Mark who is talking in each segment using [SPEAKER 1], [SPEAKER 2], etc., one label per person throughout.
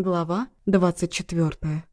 [SPEAKER 1] Глава 24.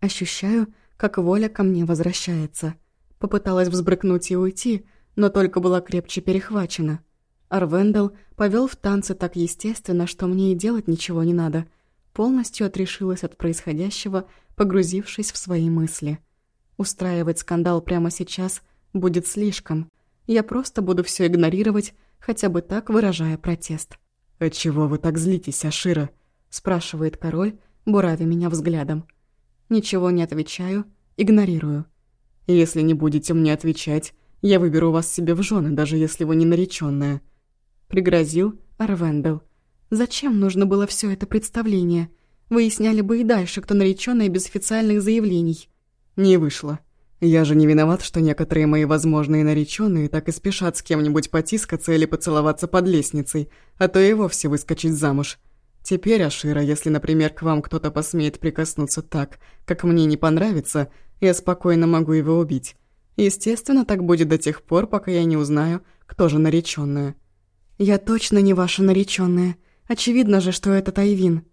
[SPEAKER 1] Ощущаю, как воля ко мне возвращается. Попыталась взбрыкнуть и уйти, но только была крепче перехвачена. Арвендел повел в танцы так естественно, что мне и делать ничего не надо. Полностью отрешилась от происходящего, погрузившись в свои мысли. Устраивать скандал прямо сейчас будет слишком. Я просто буду все игнорировать, хотя бы так выражая протест.
[SPEAKER 2] «Отчего вы так злитесь, Ашира?»
[SPEAKER 1] – спрашивает король, буравя меня взглядом. Ничего не отвечаю, игнорирую.
[SPEAKER 2] «Если не будете мне отвечать, я выберу вас себе в жены, даже если вы не наречённая», –
[SPEAKER 1] пригрозил Арвендел. «Зачем нужно было все это представление? Выясняли бы и дальше, кто наречённая без официальных заявлений».
[SPEAKER 2] «Не вышло. Я же не виноват, что некоторые мои возможные наречённые так и спешат с кем-нибудь потискаться или поцеловаться под лестницей, а то и вовсе выскочить замуж. Теперь, Ашира, если, например, к вам кто-то посмеет прикоснуться так, как мне не понравится, я спокойно могу его убить. Естественно, так будет до тех пор, пока я не узнаю, кто же наречённая.
[SPEAKER 1] «Я точно не ваша наречённая. Очевидно же, что это Тайвин».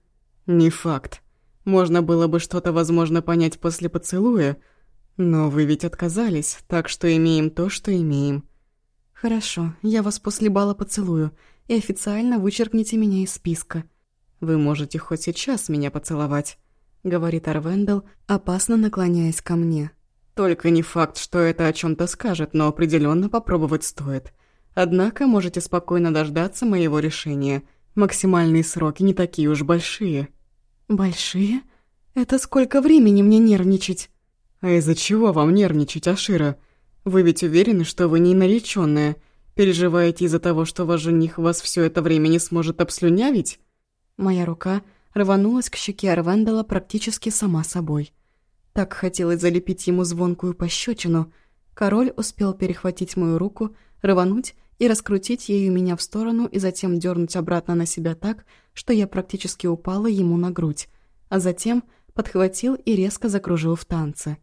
[SPEAKER 2] «Не факт. Можно было бы что-то, возможно, понять после поцелуя, но вы ведь отказались, так что имеем то, что имеем».
[SPEAKER 1] «Хорошо, я вас после бала поцелую, и официально вычеркните меня из списка».
[SPEAKER 2] «Вы можете хоть сейчас меня поцеловать», — говорит Арвендел,
[SPEAKER 1] опасно наклоняясь ко мне.
[SPEAKER 2] «Только не факт, что это о чем то скажет, но определенно попробовать стоит. Однако можете спокойно дождаться моего решения. Максимальные сроки не такие уж большие».
[SPEAKER 1] «Большие? Это сколько времени мне нервничать?»
[SPEAKER 2] «А из-за чего вам нервничать, Ашира? Вы ведь уверены, что вы не наречённая? Переживаете из-за того, что ваш жених вас все это время не сможет обслюнявить?»
[SPEAKER 1] Моя рука рванулась к щеке Арвендела практически сама собой. Так хотелось залепить ему звонкую пощечину. Король успел перехватить мою руку, рвануть и раскрутить ею меня в сторону и затем дернуть обратно на себя так, что я практически упала ему на грудь, а затем подхватил и резко закружил в танце.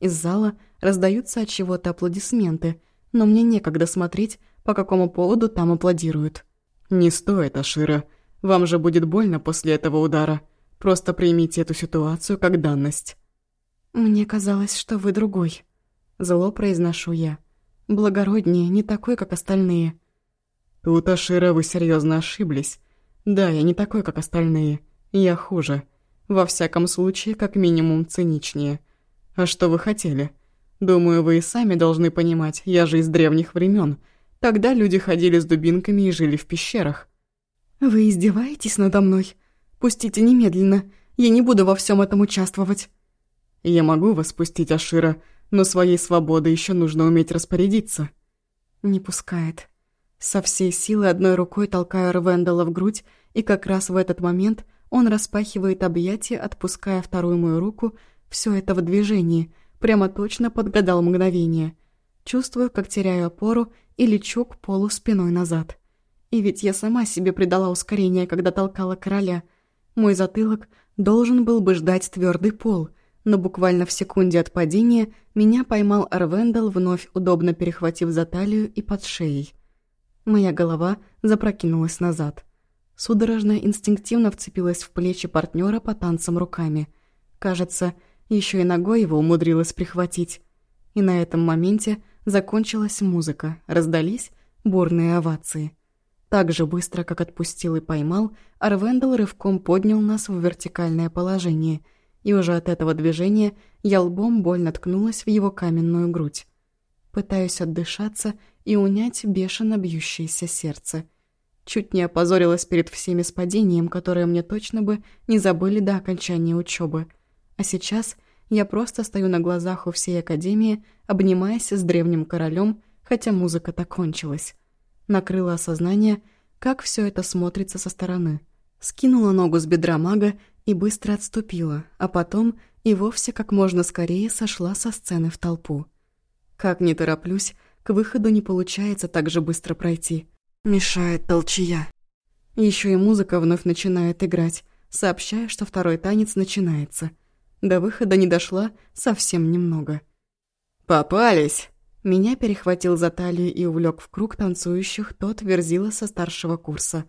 [SPEAKER 1] Из зала раздаются от чего-то аплодисменты, но мне некогда смотреть, по какому поводу там аплодируют.
[SPEAKER 2] «Не стоит, Ашира. Вам же будет больно после этого удара. Просто примите эту ситуацию как данность».
[SPEAKER 1] «Мне казалось, что вы другой». Зло произношу я. Благороднее, не такой, как остальные.
[SPEAKER 2] Тут, Ашира, вы серьезно ошиблись. Да, я не такой, как остальные. Я хуже. Во всяком случае, как минимум, циничнее. А что вы хотели? Думаю, вы и сами должны понимать, я же из древних времен. Тогда люди ходили с дубинками и жили в пещерах.
[SPEAKER 1] «Вы издеваетесь надо мной? Пустите немедленно. Я не буду во всем этом участвовать».
[SPEAKER 2] «Я могу вас пустить, Ашира, но своей свободой еще нужно уметь распорядиться».
[SPEAKER 1] Не пускает. Со всей силы одной рукой толкаю Рвендела в грудь, и как раз в этот момент он распахивает объятия, отпуская вторую мою руку, все это в движении, прямо точно подгадал мгновение. Чувствую, как теряю опору и лечу к полу спиной назад. И ведь я сама себе придала ускорение, когда толкала короля. Мой затылок должен был бы ждать твердый пол, но буквально в секунде от падения меня поймал Арвендел, вновь удобно перехватив за талию и под шеей. Моя голова запрокинулась назад. Судорожно инстинктивно вцепилась в плечи партнера по танцам руками. Кажется, еще и ногой его умудрилась прихватить. И на этом моменте закончилась музыка, раздались бурные овации. Так же быстро, как отпустил и поймал, Арвендел рывком поднял нас в вертикальное положение, и уже от этого движения я лбом больно ткнулась в его каменную грудь. Пытаюсь отдышаться и унять бешено бьющееся сердце. Чуть не опозорилась перед всеми с падением, которое мне точно бы не забыли до окончания учебы. А сейчас я просто стою на глазах у всей Академии, обнимаясь с древним королем, хотя музыка-то кончилась накрыло осознание, как все это смотрится со стороны. Скинула ногу с бедра мага и быстро отступила, а потом и вовсе как можно скорее сошла со сцены в толпу. Как не тороплюсь, к выходу не получается так же быстро пройти. Мешает толчья. Еще и музыка вновь начинает играть, сообщая, что второй танец начинается. До выхода не дошла совсем немного.
[SPEAKER 2] «Попались!»
[SPEAKER 1] Меня перехватил за талию и увлек в круг танцующих тот верзила со старшего курса.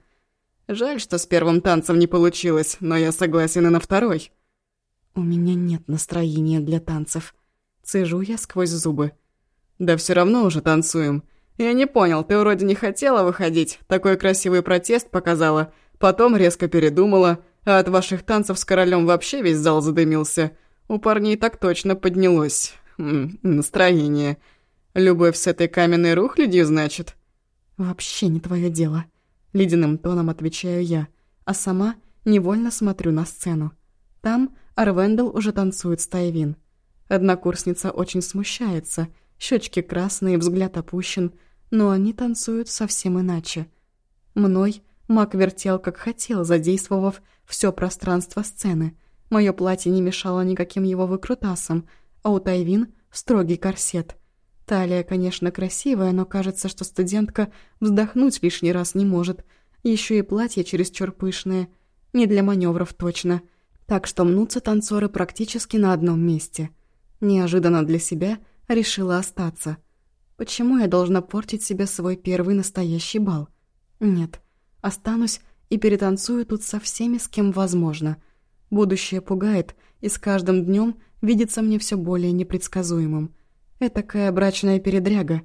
[SPEAKER 2] Жаль, что с первым танцем не получилось, но я согласен и на второй».
[SPEAKER 1] «У меня нет настроения для танцев». Цежу я сквозь зубы.
[SPEAKER 2] «Да все равно уже танцуем. Я не понял, ты вроде не хотела выходить, такой красивый протест показала, потом резко передумала, а от ваших танцев с королем вообще весь зал задымился. У парней так точно поднялось. М -м, настроение. Любовь с этой каменной рухлядью, значит?»
[SPEAKER 1] «Вообще не твое дело», — ледяным тоном отвечаю я, а сама невольно смотрю на сцену. Там Арвендел уже танцует с Тайвин. Однокурсница очень смущается, щечки красные, взгляд опущен, но они танцуют совсем иначе. Мной маг вертел как хотел, задействовав все пространство сцены. Мое платье не мешало никаким его выкрутасам, а у Тайвин строгий корсет. Талия, конечно, красивая, но кажется, что студентка вздохнуть лишний раз не может. Еще и платье чересчур пышное. Не для маневров точно. Так что мнутся танцоры практически на одном месте. Неожиданно для себя решила остаться. Почему я должна портить себе свой первый настоящий бал? Нет, останусь и перетанцую тут со всеми, с кем возможно. Будущее пугает, и с каждым днем видится мне все более непредсказуемым. Этакая брачная передряга.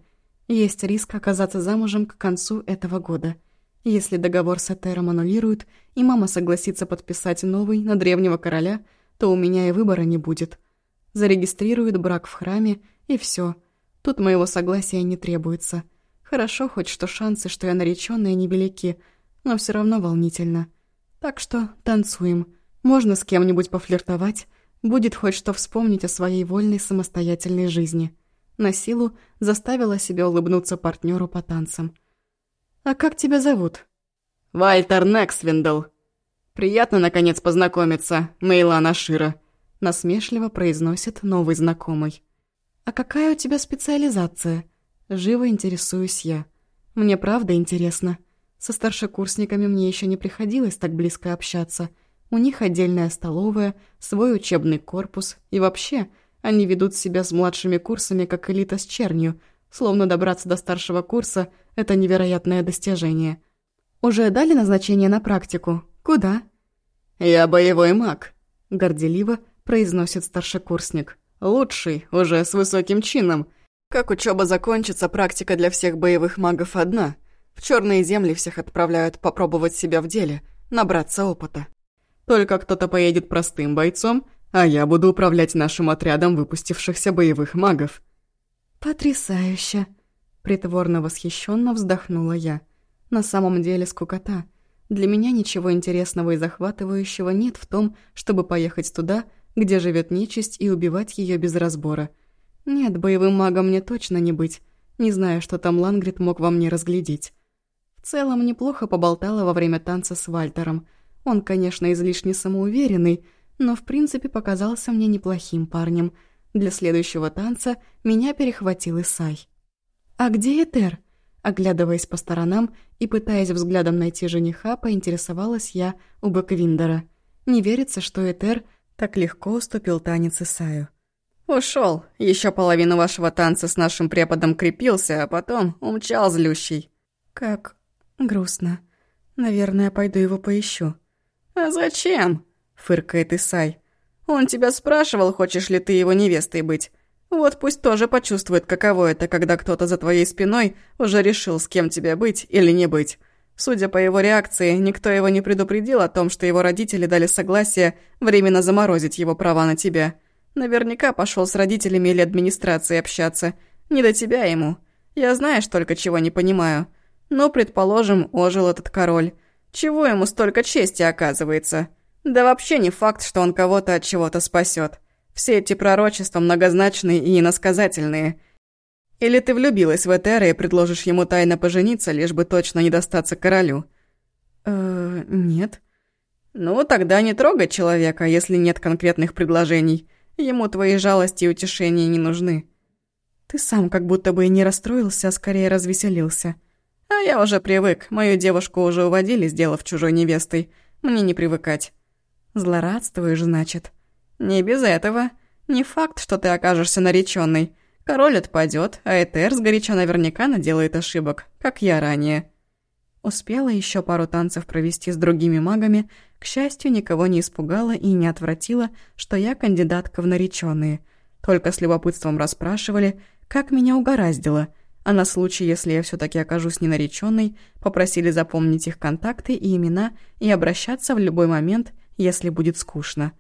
[SPEAKER 1] Есть риск оказаться замужем к концу этого года. Если договор с Этером аннулируют, и мама согласится подписать новый на древнего короля, то у меня и выбора не будет. Зарегистрируют брак в храме, и все. Тут моего согласия не требуется. Хорошо хоть, что шансы, что я наречённая, невелики, но все равно волнительно. Так что танцуем. Можно с кем-нибудь пофлиртовать, будет хоть что вспомнить о своей вольной самостоятельной жизни. На силу заставила себя улыбнуться партнеру по танцам. «А как тебя зовут?»
[SPEAKER 2] «Вальтер Нексвиндл. Приятно, наконец, познакомиться, Мейлана Шира», насмешливо произносит новый знакомый.
[SPEAKER 1] «А какая у тебя специализация?» Живо интересуюсь я. Мне правда интересно. Со старшекурсниками мне еще не приходилось так близко общаться. У них отдельная столовая, свой учебный корпус и вообще – они ведут себя с младшими курсами, как элита с чернью, словно добраться до старшего курса – это невероятное достижение. Уже дали назначение на практику? Куда?
[SPEAKER 2] «Я боевой маг», –
[SPEAKER 1] горделиво произносит старшекурсник.
[SPEAKER 2] «Лучший, уже с высоким чином. Как учеба закончится, практика для всех боевых магов одна. В черные земли всех отправляют попробовать себя в деле, набраться опыта. Только кто-то поедет простым бойцом, а я буду управлять нашим отрядом выпустившихся боевых магов».
[SPEAKER 1] «Потрясающе!» Притворно восхищенно вздохнула я. «На самом деле скукота. Для меня ничего интересного и захватывающего нет в том, чтобы поехать туда, где живет нечисть, и убивать ее без разбора. Нет, боевым магом мне точно не быть. Не знаю, что там Лангрид мог во мне разглядеть. В целом, неплохо поболтала во время танца с Вальтером. Он, конечно, излишне самоуверенный, но в принципе показался мне неплохим парнем. Для следующего танца меня перехватил Исай. «А где Этер?» Оглядываясь по сторонам и пытаясь взглядом найти жениха, поинтересовалась я у Бэквиндера. Не верится, что Этер так легко уступил танец Исаю.
[SPEAKER 2] Ушел. Еще половину вашего танца с нашим преподом крепился, а потом умчал злющий».
[SPEAKER 1] «Как грустно. Наверное, пойду его поищу».
[SPEAKER 2] «А зачем?» Фыркает Исай. «Он тебя спрашивал, хочешь ли ты его невестой быть. Вот пусть тоже почувствует, каково это, когда кто-то за твоей спиной уже решил, с кем тебе быть или не быть. Судя по его реакции, никто его не предупредил о том, что его родители дали согласие временно заморозить его права на тебя. Наверняка пошел с родителями или администрацией общаться. Не до тебя ему. Я знаешь только, чего не понимаю. Но, предположим, ожил этот король. Чего ему столько чести оказывается?» Да вообще не факт, что он кого-то от чего-то спасет. Все эти пророчества многозначные и иносказательные. Или ты влюбилась в Этера и предложишь ему тайно пожениться, лишь бы точно не достаться королю?
[SPEAKER 1] Э, нет.
[SPEAKER 2] Ну, тогда не трогай человека, если нет конкретных предложений. Ему твои жалости и утешения не нужны.
[SPEAKER 1] Ты сам как будто бы и не расстроился, а скорее развеселился.
[SPEAKER 2] А я уже привык. Мою девушку уже уводили, сделав чужой невестой. Мне не привыкать.
[SPEAKER 1] Злорадствуешь, значит?
[SPEAKER 2] Не без этого. Не факт, что ты окажешься нареченной. Король отпадет, а Этер сгоряча наверняка наделает ошибок, как я ранее.
[SPEAKER 1] Успела еще пару танцев провести с другими магами, к счастью, никого не испугала и не отвратила, что я кандидатка в нареченные. Только с любопытством расспрашивали, как меня угораздило, а на случай, если я все таки окажусь ненареченной, попросили запомнить их контакты и имена и обращаться в любой момент, если будет скучно.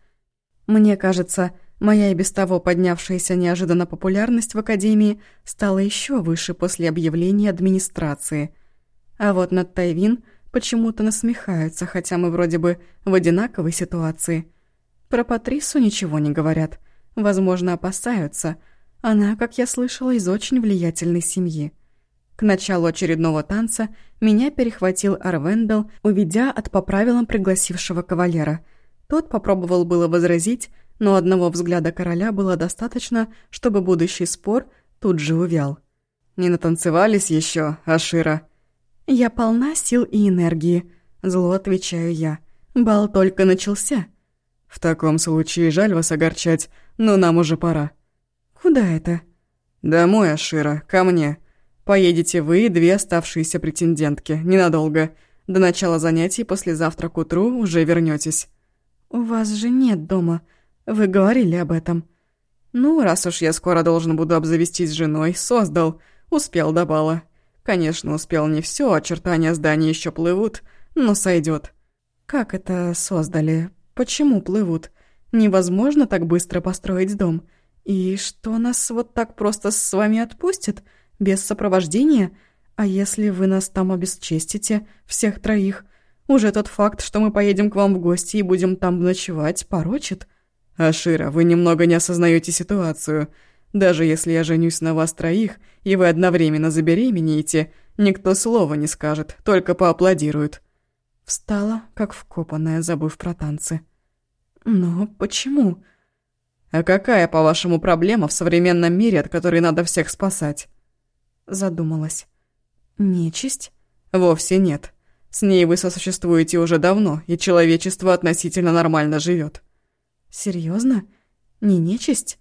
[SPEAKER 1] Мне кажется, моя и без того поднявшаяся неожиданно популярность в Академии стала еще выше после объявления администрации – а вот над Тайвин почему-то насмехаются, хотя мы вроде бы в одинаковой ситуации. Про Патрису ничего не говорят. Возможно, опасаются. Она, как я слышала, из очень влиятельной семьи. К началу очередного танца меня перехватил Арвендел, уведя от по правилам пригласившего кавалера. Тот попробовал было возразить, но одного взгляда короля было достаточно, чтобы будущий спор тут же увял.
[SPEAKER 2] «Не натанцевались еще, Ашира?»
[SPEAKER 1] «Я полна сил и энергии», — зло отвечаю я. «Бал только начался».
[SPEAKER 2] «В таком случае жаль вас огорчать, но нам уже пора».
[SPEAKER 1] «Куда это?»
[SPEAKER 2] «Домой, Ашира, ко мне. Поедете вы и две оставшиеся претендентки, ненадолго. До начала занятий послезавтра к утру уже вернётесь».
[SPEAKER 1] «У вас же нет дома. Вы говорили об этом».
[SPEAKER 2] «Ну, раз уж я скоро должен буду обзавестись женой, создал. Успел до бала. Конечно, успел не все, очертания здания еще плывут, но сойдет.
[SPEAKER 1] Как это создали? Почему плывут? Невозможно так быстро построить дом. И что нас вот так просто с вами отпустят? Без сопровождения? А если вы нас там обесчестите, всех троих? Уже тот факт, что мы поедем к вам в гости и будем там ночевать, порочит?
[SPEAKER 2] Ашира, вы немного не осознаете ситуацию. Даже если я женюсь на вас троих, и вы одновременно забеременеете, никто слова не скажет, только поаплодируют».
[SPEAKER 1] Встала, как вкопанная, забыв про танцы. «Но почему?»
[SPEAKER 2] «А какая, по-вашему, проблема в современном мире, от которой надо всех спасать?»
[SPEAKER 1] Задумалась. «Нечисть?»
[SPEAKER 2] «Вовсе нет. С ней вы сосуществуете уже давно, и человечество относительно нормально живет.
[SPEAKER 1] «Серьезно? Не нечисть?»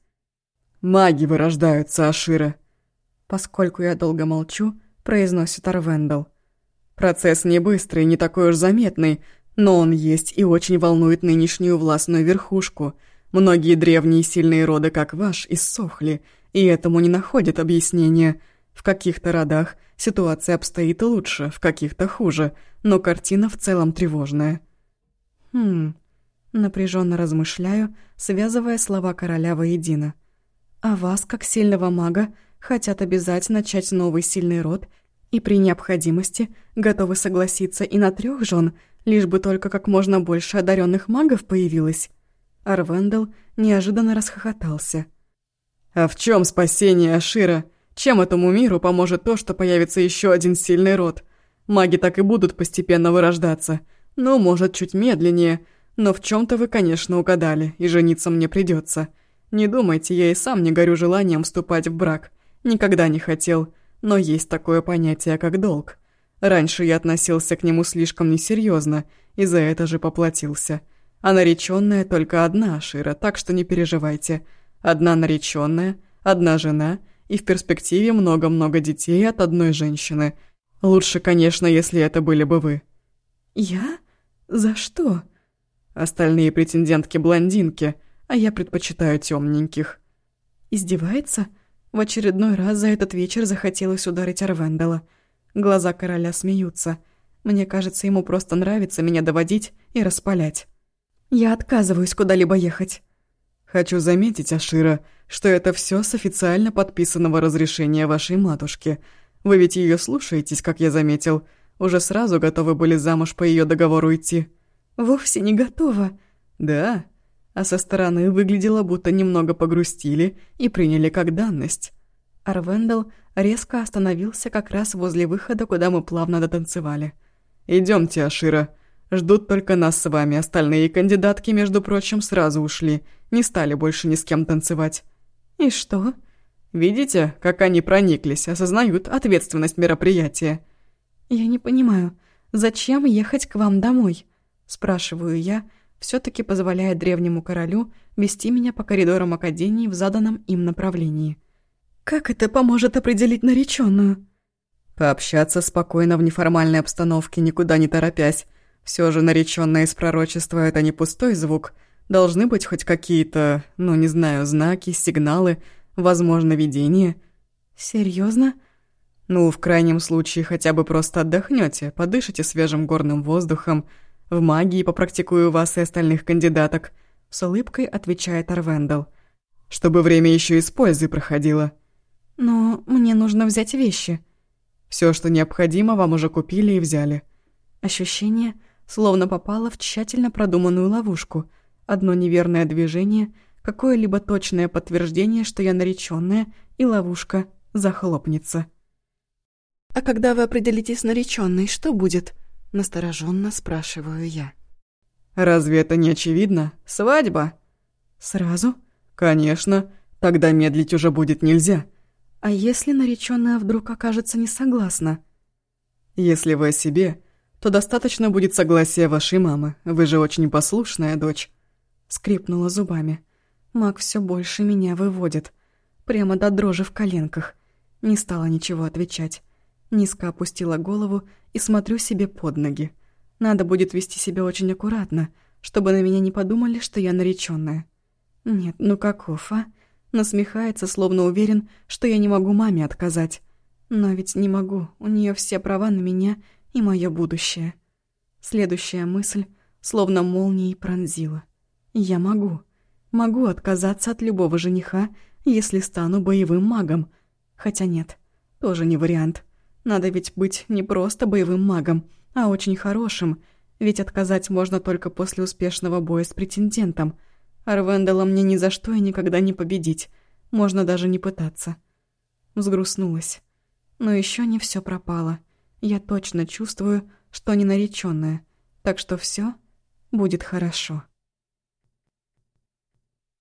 [SPEAKER 2] Маги вырождаются, Ашира.
[SPEAKER 1] Поскольку я долго молчу, произносит Арвендел.
[SPEAKER 2] Процесс не быстрый, не такой уж заметный, но он есть и очень волнует нынешнюю властную верхушку. Многие древние сильные роды, как ваш, иссохли, и этому не находят объяснения. В каких-то родах ситуация обстоит лучше, в каких-то хуже, но картина в целом тревожная.
[SPEAKER 1] Хм, напряженно размышляю, связывая слова короля воедино. А вас, как сильного мага, хотят обязать начать новый сильный род и при необходимости готовы согласиться и на трех жен, лишь бы только как можно больше одаренных магов появилось. Арвендел неожиданно расхохотался.
[SPEAKER 2] «А в чем спасение Ашира? Чем этому миру поможет то, что появится еще один сильный род? Маги так и будут постепенно вырождаться. Ну, может, чуть медленнее, но в чем то вы, конечно, угадали, и жениться мне придется. Не думайте, я и сам не горю желанием вступать в брак. Никогда не хотел. Но есть такое понятие, как долг. Раньше я относился к нему слишком несерьезно, и за это же поплатился. А нареченная только одна Шира, так что не переживайте. Одна нареченная, одна жена и в перспективе много-много детей от одной женщины. Лучше, конечно, если это были бы вы.
[SPEAKER 1] Я? За что?
[SPEAKER 2] Остальные претендентки-блондинки – а я предпочитаю темненьких.
[SPEAKER 1] Издевается? В очередной раз за этот вечер захотелось ударить Арвендела. Глаза короля смеются. Мне кажется, ему просто нравится меня доводить и распалять. Я отказываюсь куда-либо ехать.
[SPEAKER 2] Хочу заметить, Ашира, что это все с официально подписанного разрешения вашей матушки. Вы ведь ее слушаетесь, как я заметил. Уже сразу готовы были замуж по ее договору идти.
[SPEAKER 1] Вовсе не готова.
[SPEAKER 2] Да? а со стороны выглядело, будто немного погрустили и приняли как данность.
[SPEAKER 1] Арвендел резко остановился как раз возле выхода, куда мы плавно дотанцевали.
[SPEAKER 2] Идемте, Ашира. Ждут только нас с вами, остальные кандидатки, между прочим, сразу ушли, не стали больше ни с кем танцевать».
[SPEAKER 1] «И что?»
[SPEAKER 2] «Видите, как они прониклись, осознают ответственность мероприятия?»
[SPEAKER 1] «Я не понимаю, зачем ехать к вам домой?» Спрашиваю я, все таки позволяет древнему королю вести меня по коридорам Академии в заданном им направлении. «Как это поможет определить нареченную?
[SPEAKER 2] Пообщаться спокойно в неформальной обстановке, никуда не торопясь. Все же наречённое из пророчества – это не пустой звук. Должны быть хоть какие-то, ну не знаю, знаки, сигналы, возможно, видение.
[SPEAKER 1] Серьезно?
[SPEAKER 2] Ну, в крайнем случае, хотя бы просто отдохнете, подышите свежим горным воздухом. В магии попрактикую вас и остальных кандидаток. С улыбкой отвечает Арвендел. Чтобы время еще и с пользой проходило.
[SPEAKER 1] Но мне нужно взять вещи.
[SPEAKER 2] Все, что необходимо, вам уже купили и взяли.
[SPEAKER 1] Ощущение, словно попало в тщательно продуманную ловушку. Одно неверное движение, какое-либо точное подтверждение, что я нареченная, и ловушка захлопнется. «А когда вы определитесь с нареченной, что будет?» Настороженно спрашиваю я.
[SPEAKER 2] «Разве это не очевидно? Свадьба!»
[SPEAKER 1] «Сразу?»
[SPEAKER 2] «Конечно. Тогда медлить уже будет нельзя».
[SPEAKER 1] «А если нареченная вдруг окажется не согласна?»
[SPEAKER 2] «Если вы о себе, то достаточно будет согласия вашей мамы. Вы же очень послушная дочь».
[SPEAKER 1] Скрипнула зубами. Маг все больше меня выводит. Прямо до дрожи в коленках. Не стала ничего отвечать. Низко опустила голову и смотрю себе под ноги. Надо будет вести себя очень аккуратно, чтобы на меня не подумали, что я наречённая. Нет, ну каков, а? Насмехается, словно уверен, что я не могу маме отказать. Но ведь не могу, у нее все права на меня и мое будущее. Следующая мысль словно молнией пронзила. Я могу. Могу отказаться от любого жениха, если стану боевым магом. Хотя нет, тоже не вариант. Надо ведь быть не просто боевым магом, а очень хорошим, ведь отказать можно только после успешного боя с претендентом. Арвендела мне ни за что и никогда не победить, можно даже не пытаться. Взгрустнулась. Но еще не все пропало. Я точно чувствую, что не нареченная, так что все будет хорошо.